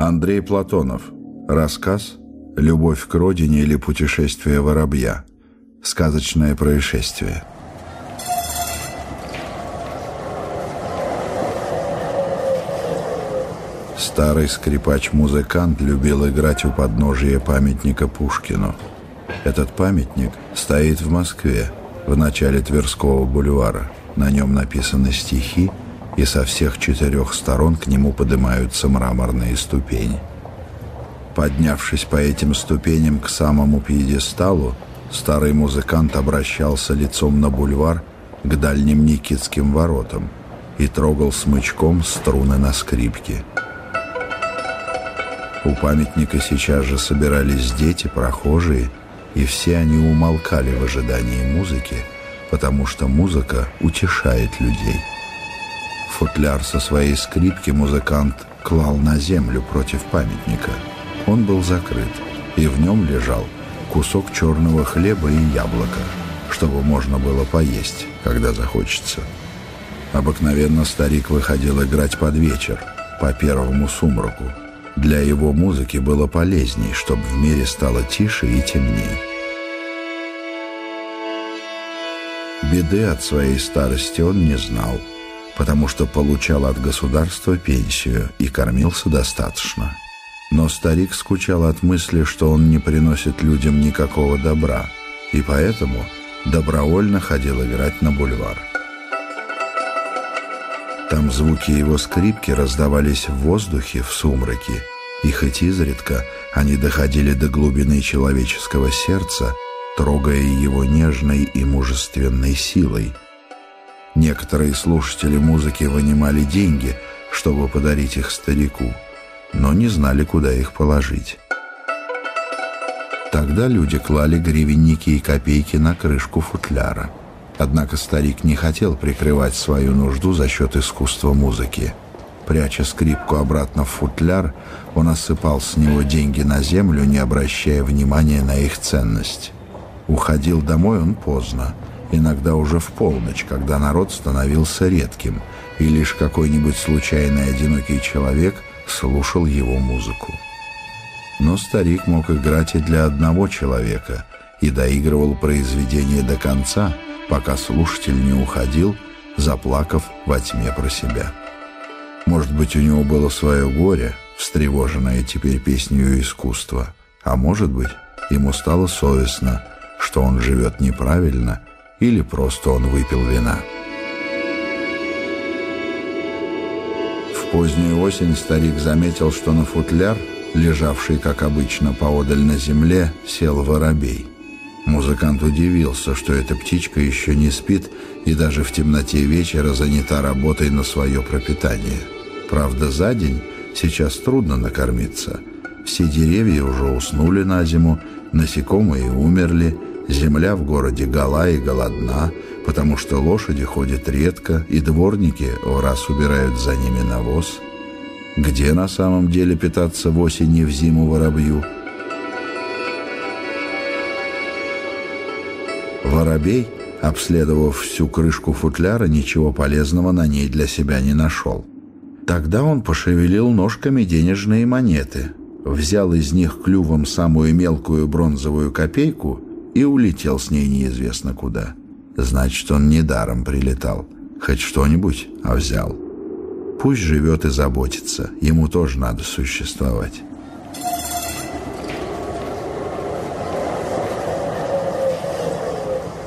Андрей Платонов. Рассказ «Любовь к родине или путешествие воробья». Сказочное происшествие. Старый скрипач-музыкант любил играть у подножия памятника Пушкину. Этот памятник стоит в Москве, в начале Тверского бульвара. На нем написаны стихи, и со всех четырех сторон к нему поднимаются мраморные ступени. Поднявшись по этим ступеням к самому пьедесталу, старый музыкант обращался лицом на бульвар к дальним Никитским воротам и трогал смычком струны на скрипке. У памятника сейчас же собирались дети, прохожие, и все они умолкали в ожидании музыки, потому что музыка утешает людей. Футляр со своей скрипки музыкант клал на землю против памятника. Он был закрыт, и в нем лежал кусок черного хлеба и яблоко, чтобы можно было поесть, когда захочется. Обыкновенно старик выходил играть под вечер, по первому сумраку. Для его музыки было полезней, чтобы в мире стало тише и темней. Беды от своей старости он не знал – потому что получал от государства пенсию и кормился достаточно. Но старик скучал от мысли, что он не приносит людям никакого добра, и поэтому добровольно ходил играть на бульвар. Там звуки его скрипки раздавались в воздухе, в сумраке, и хоть изредка они доходили до глубины человеческого сердца, трогая его нежной и мужественной силой – Некоторые слушатели музыки вынимали деньги, чтобы подарить их старику, но не знали, куда их положить. Тогда люди клали гривенники и копейки на крышку футляра. Однако старик не хотел прикрывать свою нужду за счет искусства музыки. Пряча скрипку обратно в футляр, он осыпал с него деньги на землю, не обращая внимания на их ценность. Уходил домой он поздно – иногда уже в полночь, когда народ становился редким, и лишь какой-нибудь случайный одинокий человек слушал его музыку. Но старик мог играть и для одного человека, и доигрывал произведение до конца, пока слушатель не уходил, заплакав во тьме про себя. Может быть, у него было свое горе, встревоженное теперь песнью искусства, а может быть, ему стало совестно, что он живет неправильно или просто он выпил вина. В позднюю осень старик заметил, что на футляр, лежавший, как обычно, поодаль на земле, сел воробей. Музыкант удивился, что эта птичка еще не спит и даже в темноте вечера занята работой на свое пропитание. Правда, за день сейчас трудно накормиться. Все деревья уже уснули на зиму, насекомые умерли, Земля в городе гола и голодна, потому что лошади ходят редко, и дворники раз убирают за ними навоз. Где на самом деле питаться в осень и в зиму воробью? Воробей, обследовав всю крышку футляра, ничего полезного на ней для себя не нашел. Тогда он пошевелил ножками денежные монеты, взял из них клювом самую мелкую бронзовую копейку и улетел с ней неизвестно куда. Значит, он недаром прилетал. Хоть что-нибудь, а взял. Пусть живет и заботится. Ему тоже надо существовать.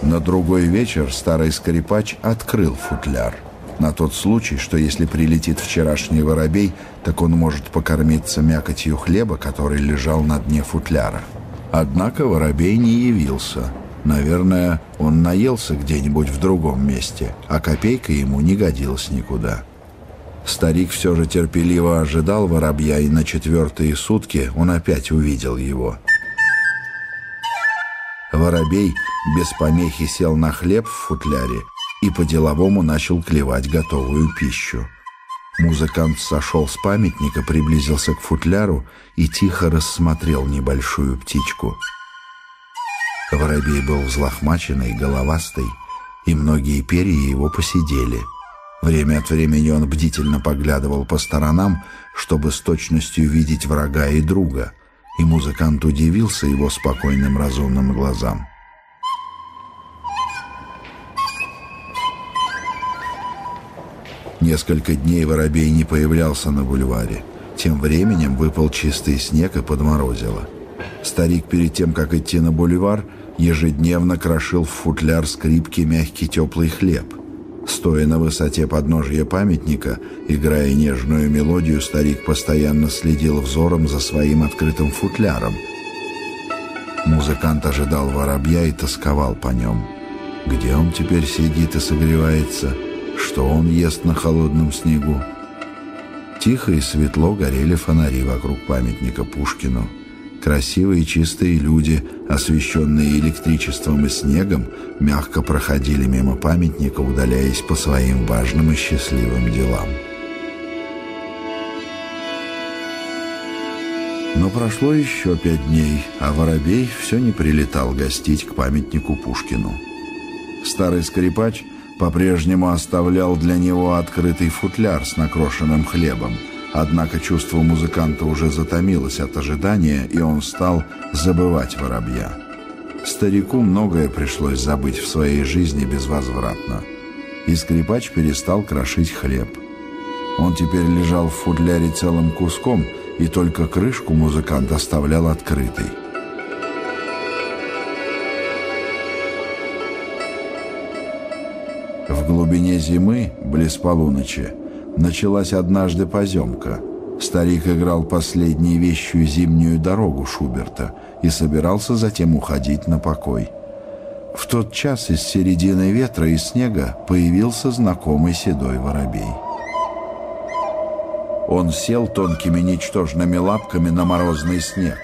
На другой вечер старый скрипач открыл футляр. На тот случай, что если прилетит вчерашний воробей, так он может покормиться мякотью хлеба, который лежал на дне футляра. Однако воробей не явился. Наверное, он наелся где-нибудь в другом месте, а копейка ему не годилась никуда. Старик все же терпеливо ожидал воробья, и на четвертые сутки он опять увидел его. Воробей без помехи сел на хлеб в футляре и по-деловому начал клевать готовую пищу. Музыкант сошел с памятника, приблизился к футляру и тихо рассмотрел небольшую птичку. Воробей был взлохмаченный, головастый, и многие перья его посидели. Время от времени он бдительно поглядывал по сторонам, чтобы с точностью видеть врага и друга, и музыкант удивился его спокойным разумным глазам. Несколько дней воробей не появлялся на бульваре. Тем временем выпал чистый снег и подморозило. Старик перед тем, как идти на бульвар, ежедневно крошил в футляр скрипки мягкий теплый хлеб. Стоя на высоте подножия памятника, играя нежную мелодию, старик постоянно следил взором за своим открытым футляром. Музыкант ожидал воробья и тосковал по нем. Где он теперь сидит и согревается? Что он ест на холодном снегу? Тихо и светло горели фонари вокруг памятника Пушкину. Красивые чистые люди, освещенные электричеством и снегом, мягко проходили мимо памятника, удаляясь по своим важным и счастливым делам. Но прошло еще пять дней, а Воробей все не прилетал гостить к памятнику Пушкину. Старый скрипач по-прежнему оставлял для него открытый футляр с накрошенным хлебом – Однако чувство музыканта уже затомилось от ожидания, и он стал забывать воробья. Старику многое пришлось забыть в своей жизни безвозвратно. И скрипач перестал крошить хлеб. Он теперь лежал в футляре целым куском, и только крышку музыкант оставлял открытой. В глубине зимы, близ полуночи, началась однажды поземка. Старик играл последнюю вещую зимнюю дорогу Шуберта и собирался затем уходить на покой. В тот час из середины ветра и снега появился знакомый седой воробей. Он сел тонкими ничтожными лапками на морозный снег.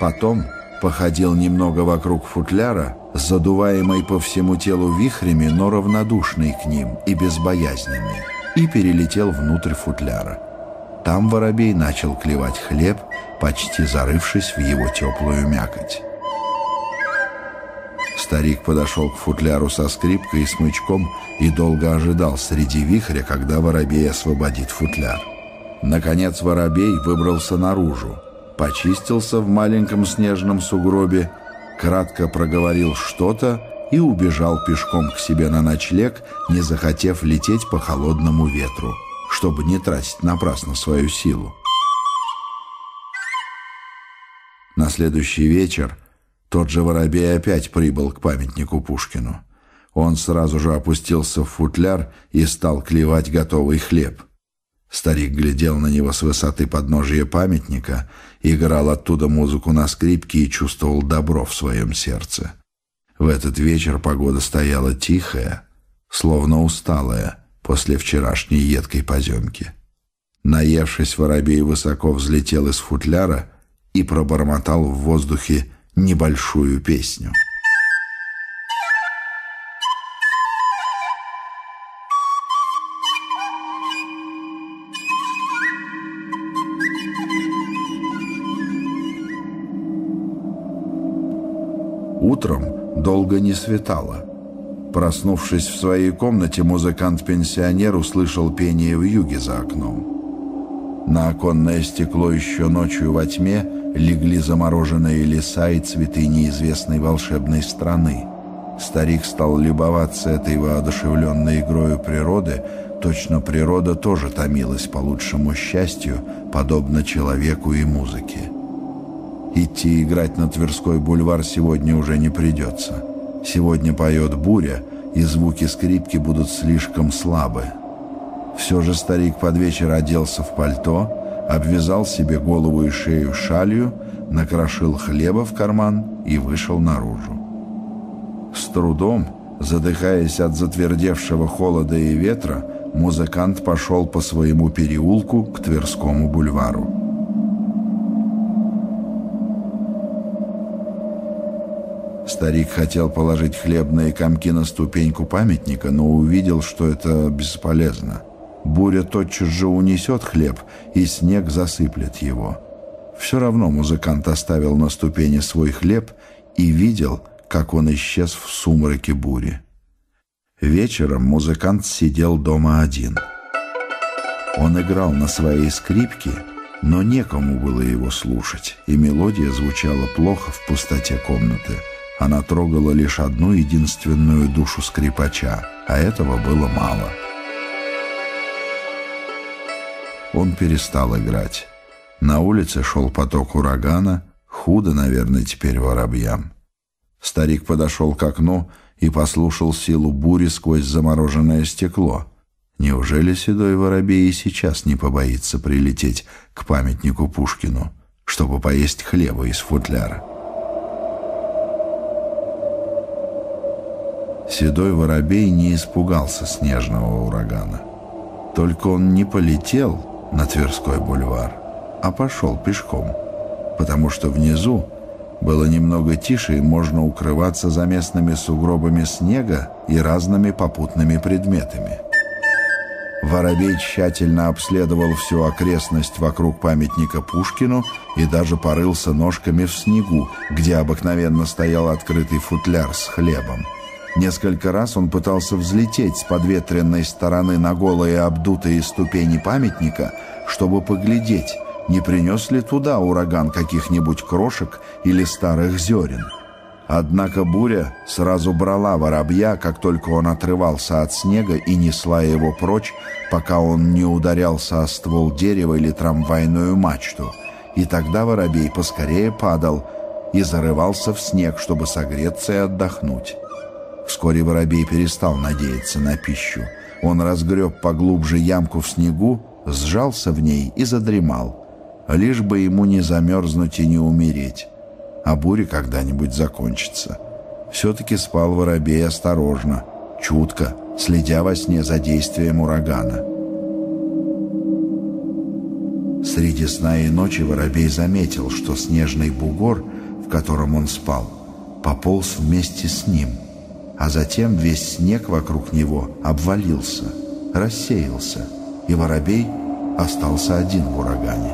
Потом походил немного вокруг футляра, задуваемый по всему телу вихрями, но равнодушный к ним и безбоязненный и перелетел внутрь футляра. Там воробей начал клевать хлеб, почти зарывшись в его теплую мякоть. Старик подошел к футляру со скрипкой и смычком и долго ожидал среди вихря, когда воробей освободит футляр. Наконец воробей выбрался наружу, почистился в маленьком снежном сугробе, кратко проговорил что-то и убежал пешком к себе на ночлег, не захотев лететь по холодному ветру, чтобы не тратить напрасно свою силу. На следующий вечер тот же воробей опять прибыл к памятнику Пушкину. Он сразу же опустился в футляр и стал клевать готовый хлеб. Старик глядел на него с высоты подножия памятника, играл оттуда музыку на скрипке и чувствовал добро в своем сердце. В этот вечер погода стояла тихая, словно усталая после вчерашней едкой поземки. Наевшись, воробей высоко взлетел из футляра и пробормотал в воздухе небольшую песню. Утром долго не светало. Проснувшись в своей комнате, музыкант-пенсионер услышал пение в юге за окном. На оконное стекло еще ночью во тьме легли замороженные леса и цветы неизвестной волшебной страны. Старик стал любоваться этой воодушевленной игрою природы, точно природа тоже томилась по лучшему счастью, подобно человеку и музыке. Идти играть на Тверской бульвар сегодня уже не придется. Сегодня поет буря, и звуки скрипки будут слишком слабы. Все же старик под вечер оделся в пальто, обвязал себе голову и шею шалью, накрошил хлеба в карман и вышел наружу. С трудом, задыхаясь от затвердевшего холода и ветра, музыкант пошел по своему переулку к Тверскому бульвару. Старик хотел положить хлебные комки на ступеньку памятника, но увидел, что это бесполезно. Буря тотчас же унесет хлеб, и снег засыплет его. Все равно музыкант оставил на ступени свой хлеб и видел, как он исчез в сумраке бури. Вечером музыкант сидел дома один. Он играл на своей скрипке, но некому было его слушать, и мелодия звучала плохо в пустоте комнаты. Она трогала лишь одну единственную душу скрипача, а этого было мало. Он перестал играть. На улице шел поток урагана, худо, наверное, теперь воробьям. Старик подошел к окну и послушал силу бури сквозь замороженное стекло. Неужели седой воробей и сейчас не побоится прилететь к памятнику Пушкину, чтобы поесть хлеба из футляра? Седой воробей не испугался снежного урагана. Только он не полетел на Тверской бульвар, а пошел пешком, потому что внизу было немного тише, и можно укрываться за местными сугробами снега и разными попутными предметами. Воробей тщательно обследовал всю окрестность вокруг памятника Пушкину и даже порылся ножками в снегу, где обыкновенно стоял открытый футляр с хлебом. Несколько раз он пытался взлететь с подветренной стороны на голые обдутые ступени памятника, чтобы поглядеть, не принес ли туда ураган каких-нибудь крошек или старых зерен. Однако буря сразу брала воробья, как только он отрывался от снега и несла его прочь, пока он не ударялся о ствол дерева или трамвайную мачту. И тогда воробей поскорее падал и зарывался в снег, чтобы согреться и отдохнуть. Вскоре воробей перестал надеяться на пищу. Он разгреб поглубже ямку в снегу, сжался в ней и задремал лишь бы ему не замерзнуть и не умереть, а буря когда-нибудь закончится. Все-таки спал воробей осторожно, чутко, следя во сне за действием урагана. Среди сна и ночи воробей заметил, что снежный бугор, в котором он спал, пополз вместе с ним, а затем весь снег вокруг него обвалился, рассеялся, и воробей остался один в урагане.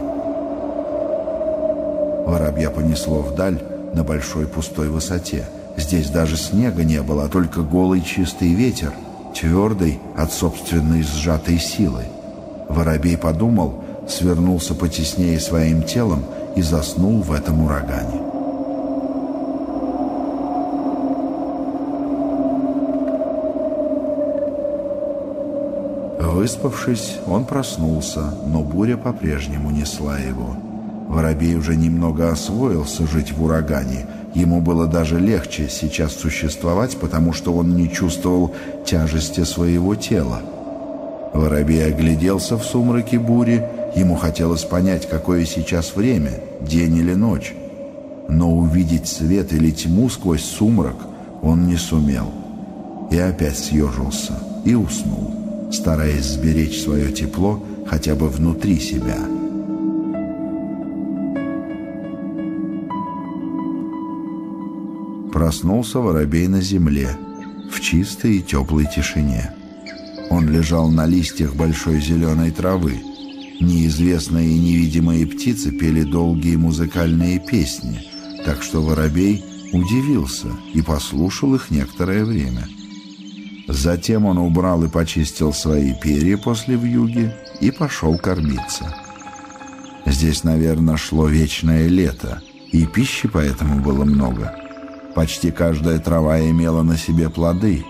Воробья понесло вдаль на большой пустой высоте. Здесь даже снега не было, а только голый чистый ветер, твердый от собственной сжатой силы. Воробей подумал, свернулся потеснее своим телом и заснул в этом урагане. Выспавшись, он проснулся, но буря по-прежнему несла его. Воробей уже немного освоился жить в урагане. Ему было даже легче сейчас существовать, потому что он не чувствовал тяжести своего тела. Воробей огляделся в сумраке бури. Ему хотелось понять, какое сейчас время, день или ночь. Но увидеть свет или тьму сквозь сумрак он не сумел. И опять съежился и уснул, стараясь сберечь свое тепло хотя бы внутри себя. Проснулся воробей на земле, в чистой и теплой тишине. Он лежал на листьях большой зеленой травы. Неизвестные и невидимые птицы пели долгие музыкальные песни, так что воробей удивился и послушал их некоторое время. Затем он убрал и почистил свои перья после вьюги и пошел кормиться. Здесь, наверное, шло вечное лето, и пищи поэтому было много. Почти каждая трава имела на себе плоды.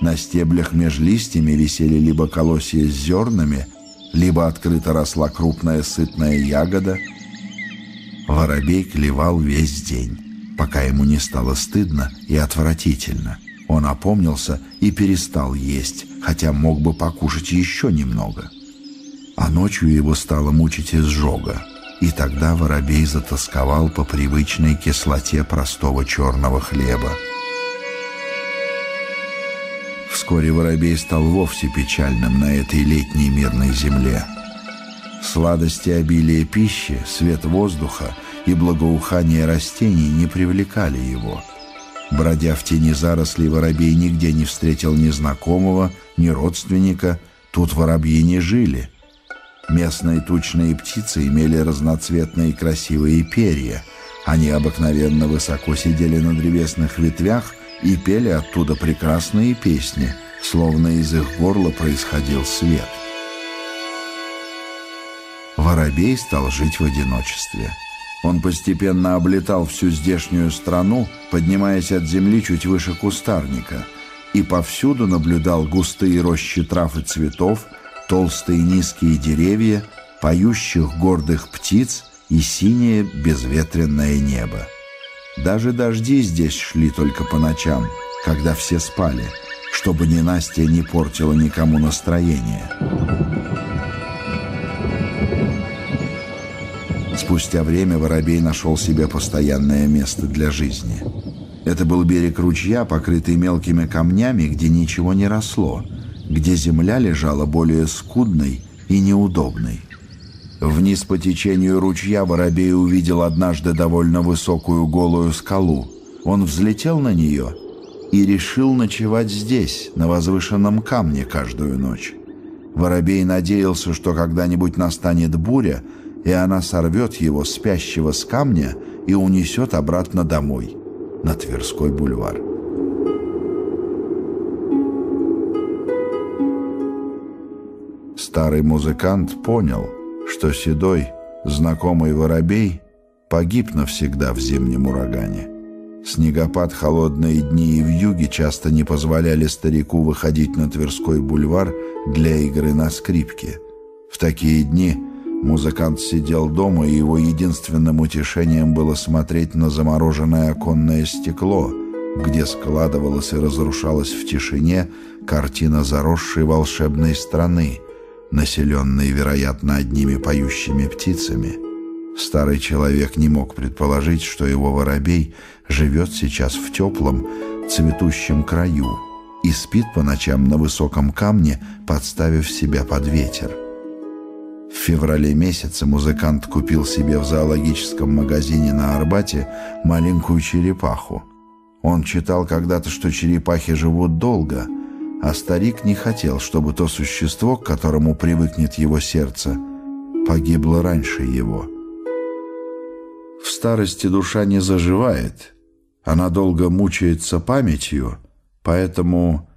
На стеблях меж листьями висели либо колосья с зернами, либо открыто росла крупная сытная ягода. Воробей клевал весь день, пока ему не стало стыдно и отвратительно. Он опомнился и перестал есть, хотя мог бы покушать еще немного. А ночью его стало мучить изжога. И тогда воробей затасковал по привычной кислоте простого черного хлеба. Вскоре воробей стал вовсе печальным на этой летней мирной земле. Сладости обилия пищи, свет воздуха и благоухание растений не привлекали его. Бродя в тени зарослей, воробей нигде не встретил ни знакомого, ни родственника. Тут воробьи не жили — Местные тучные птицы имели разноцветные красивые перья. Они обыкновенно высоко сидели на древесных ветвях и пели оттуда прекрасные песни, словно из их горла происходил свет. Воробей стал жить в одиночестве. Он постепенно облетал всю здешнюю страну, поднимаясь от земли чуть выше кустарника, и повсюду наблюдал густые рощи трав и цветов, толстые низкие деревья, поющих гордых птиц и синее безветренное небо. Даже дожди здесь шли только по ночам, когда все спали, чтобы ненастье не портило никому настроение. Спустя время Воробей нашел себе постоянное место для жизни. Это был берег ручья, покрытый мелкими камнями, где ничего не росло, где земля лежала более скудной и неудобной. Вниз по течению ручья Воробей увидел однажды довольно высокую голую скалу. Он взлетел на нее и решил ночевать здесь, на возвышенном камне, каждую ночь. Воробей надеялся, что когда-нибудь настанет буря, и она сорвет его, спящего с камня, и унесет обратно домой, на Тверской бульвар. Старый музыкант понял — что седой, знакомый воробей погиб навсегда в зимнем урагане. Снегопад, холодные дни и вьюги часто не позволяли старику выходить на Тверской бульвар для игры на скрипке. В такие дни музыкант сидел дома, и его единственным утешением было смотреть на замороженное оконное стекло, где складывалась и разрушалась в тишине картина заросшей волшебной страны, населенный, вероятно, одними поющими птицами. Старый человек не мог предположить, что его воробей живет сейчас в теплом, цветущем краю и спит по ночам на высоком камне, подставив себя под ветер. В феврале месяце музыкант купил себе в зоологическом магазине на Арбате маленькую черепаху. Он читал когда-то, что черепахи живут долго – а старик не хотел, чтобы то существо, к которому привыкнет его сердце, погибло раньше его. В старости душа не заживает, она долго мучается памятью, поэтому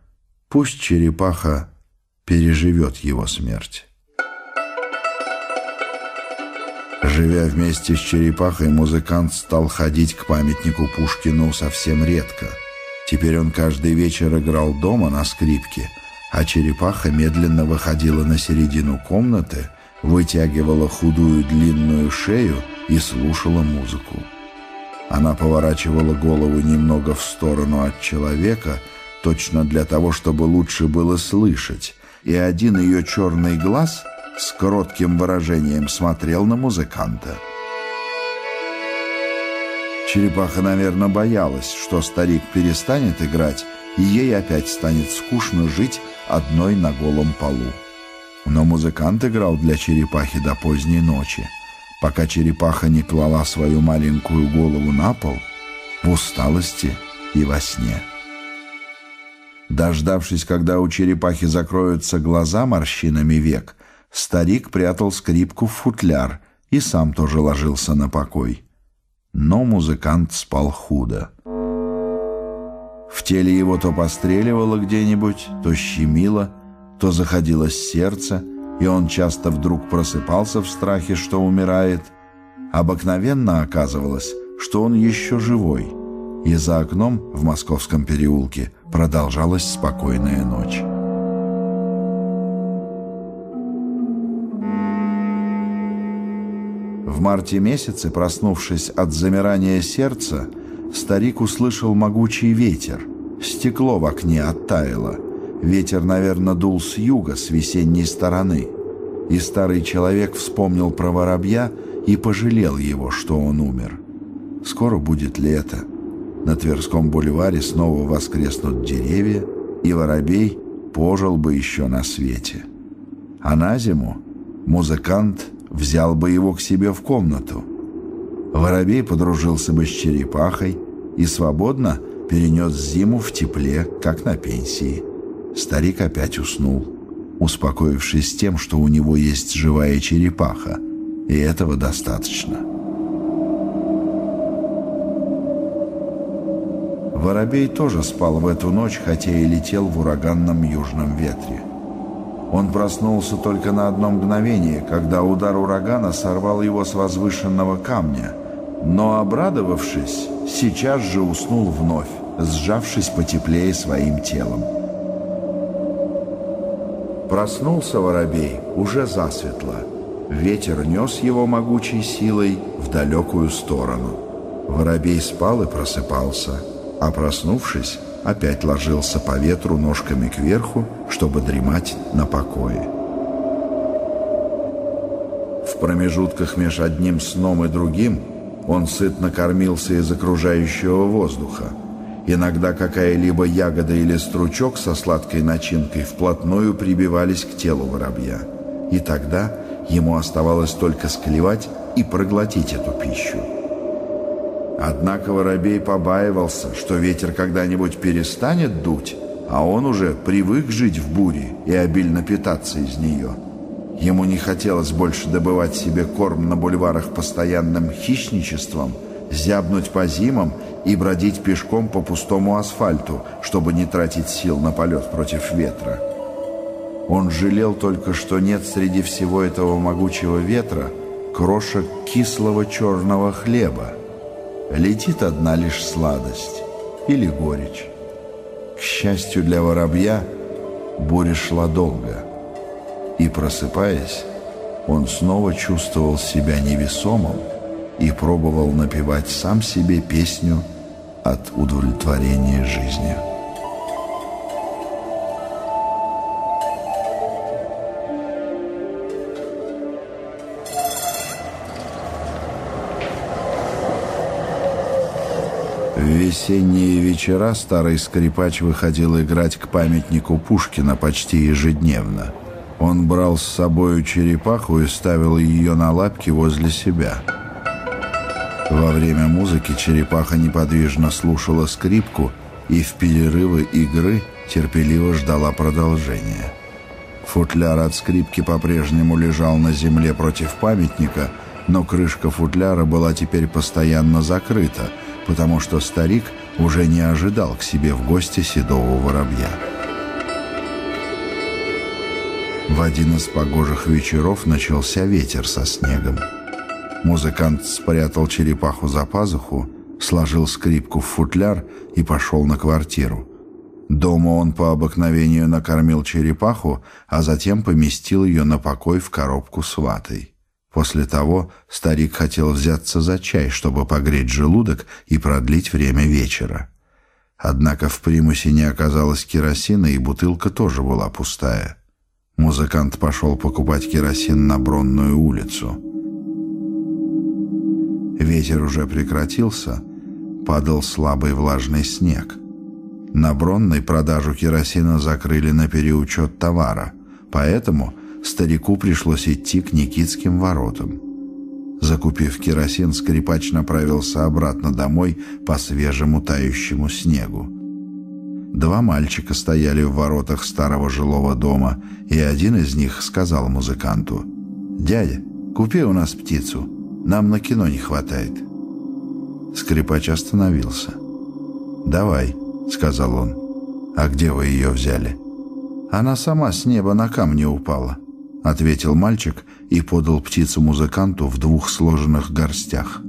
пусть черепаха переживет его смерть. Живя вместе с черепахой, музыкант стал ходить к памятнику Пушкину совсем редко – Теперь он каждый вечер играл дома на скрипке, а черепаха медленно выходила на середину комнаты, вытягивала худую длинную шею и слушала музыку. Она поворачивала голову немного в сторону от человека, точно для того, чтобы лучше было слышать, и один ее черный глаз с коротким выражением смотрел на музыканта. Черепаха, наверное, боялась, что старик перестанет играть, и ей опять станет скучно жить одной на голом полу. Но музыкант играл для черепахи до поздней ночи, пока черепаха не клала свою маленькую голову на пол в усталости и во сне. Дождавшись, когда у черепахи закроются глаза морщинами век, старик прятал скрипку в футляр и сам тоже ложился на покой но музыкант спал худо. В теле его то постреливало где-нибудь, то щемило, то заходилось сердце, и он часто вдруг просыпался в страхе, что умирает. Обыкновенно оказывалось, что он еще живой, и за окном в московском переулке продолжалась спокойная ночь. В марте месяце, проснувшись от замирания сердца, старик услышал могучий ветер. Стекло в окне оттаяло. Ветер, наверное, дул с юга, с весенней стороны. И старый человек вспомнил про воробья и пожалел его, что он умер. Скоро будет лето. На Тверском бульваре снова воскреснут деревья, и воробей пожил бы еще на свете. А на зиму музыкант взял бы его к себе в комнату. Воробей подружился бы с черепахой и свободно перенес зиму в тепле, как на пенсии. Старик опять уснул, успокоившись тем, что у него есть живая черепаха, и этого достаточно. Воробей тоже спал в эту ночь, хотя и летел в ураганном южном ветре. Он проснулся только на одно мгновение, когда удар урагана сорвал его с возвышенного камня, но, обрадовавшись, сейчас же уснул вновь, сжавшись потеплее своим телом. Проснулся воробей уже засветло. Ветер нес его могучей силой в далекую сторону. Воробей спал и просыпался, а проснувшись, опять ложился по ветру ножками кверху, чтобы дремать на покое. В промежутках между одним сном и другим он сытно кормился из окружающего воздуха. Иногда какая-либо ягода или стручок со сладкой начинкой вплотную прибивались к телу воробья. И тогда ему оставалось только склевать и проглотить эту пищу. Однако воробей побаивался, что ветер когда-нибудь перестанет дуть, а он уже привык жить в буре и обильно питаться из нее. Ему не хотелось больше добывать себе корм на бульварах постоянным хищничеством, зябнуть по зимам и бродить пешком по пустому асфальту, чтобы не тратить сил на полет против ветра. Он жалел только, что нет среди всего этого могучего ветра крошек кислого черного хлеба, летит одна лишь сладость или горечь. К счастью для воробья, буря шла долго, и, просыпаясь, он снова чувствовал себя невесомым и пробовал напевать сам себе песню от удовлетворения жизнью. Весенние вечера старый скрипач выходил играть к памятнику Пушкина почти ежедневно. Он брал с собою черепаху и ставил ее на лапки возле себя. Во время музыки черепаха неподвижно слушала скрипку и в перерывы игры терпеливо ждала продолжения. Футляр от скрипки по-прежнему лежал на земле против памятника, но крышка футляра была теперь постоянно закрыта — потому что старик уже не ожидал к себе в гости седого воробья. В один из погожих вечеров начался ветер со снегом. Музыкант спрятал черепаху за пазуху, сложил скрипку в футляр и пошел на квартиру. Дома он по обыкновению накормил черепаху, а затем поместил ее на покой в коробку с ватой. После того старик хотел взяться за чай, чтобы погреть желудок и продлить время вечера. Однако в примусе не оказалось керосина, и бутылка тоже была пустая. Музыкант пошел покупать керосин на Бронную улицу. Ветер уже прекратился, падал слабый влажный снег. На Бронной продажу керосина закрыли на переучет товара, поэтому старику пришлось идти к Никитским воротам. Закупив керосин, скрипач направился обратно домой по свежему тающему снегу. Два мальчика стояли в воротах старого жилого дома, и один из них сказал музыканту, «Дядя, купи у нас птицу, нам на кино не хватает». Скрипач остановился. «Давай», — сказал он. «А где вы ее взяли?» «Она сама с неба на камни упала». — ответил мальчик и подал птицу музыканту в двух сложенных горстях.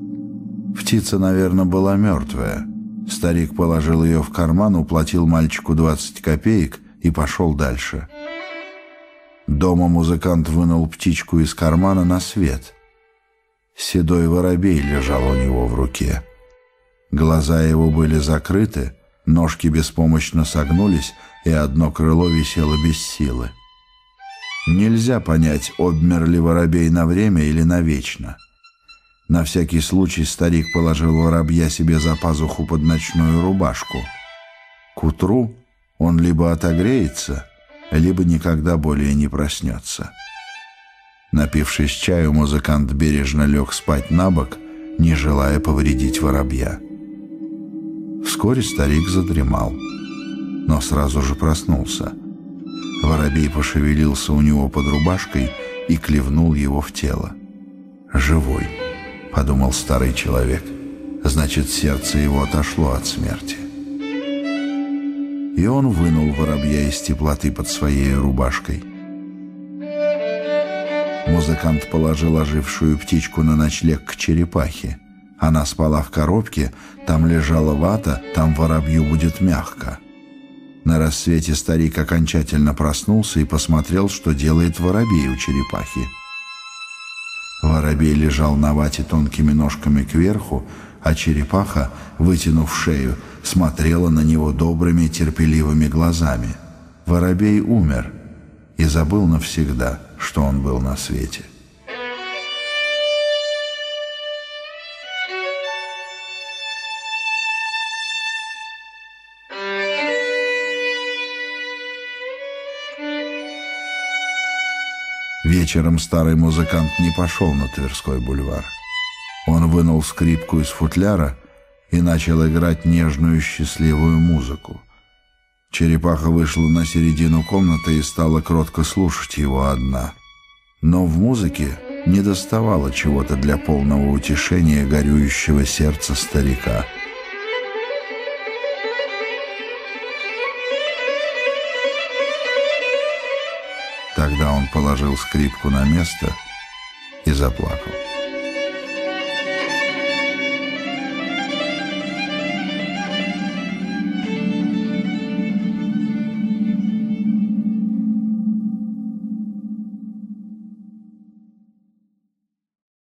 Птица, наверное, была мертвая. Старик положил ее в карман, уплатил мальчику 20 копеек и пошел дальше. Дома музыкант вынул птичку из кармана на свет. Седой воробей лежал у него в руке. Глаза его были закрыты, ножки беспомощно согнулись, и одно крыло висело без силы. Нельзя понять, обмер ли воробей на время или навечно. На всякий случай старик положил воробья себе за пазуху под ночную рубашку. К утру он либо отогреется, либо никогда более не проснется. Напившись чаю, музыкант бережно лег спать на бок, не желая повредить воробья. Вскоре старик задремал, но сразу же проснулся — Воробей пошевелился у него под рубашкой и клевнул его в тело. «Живой», — подумал старый человек. «Значит, сердце его отошло от смерти». и он вынул воробья из теплоты под своей рубашкой. Музыкант положил ожившую птичку на ночлег к черепахе. Она спала в коробке, там лежала вата, там воробью будет мягко. На рассвете старик окончательно проснулся и посмотрел, что делает воробей у черепахи. Воробей лежал на вате тонкими ножками кверху, а черепаха, вытянув шею, смотрела на него добрыми терпеливыми глазами. Воробей умер и забыл навсегда, что он был на свете. Вечером старый музыкант не пошел на Тверской бульвар. Он вынул скрипку из футляра и начал играть нежную счастливую музыку. Черепаха вышла на середину комнаты и стала кротко слушать его одна. Но в музыке не доставало чего-то для полного утешения горюющего сердца старика — положил скрипку на место и заплакал.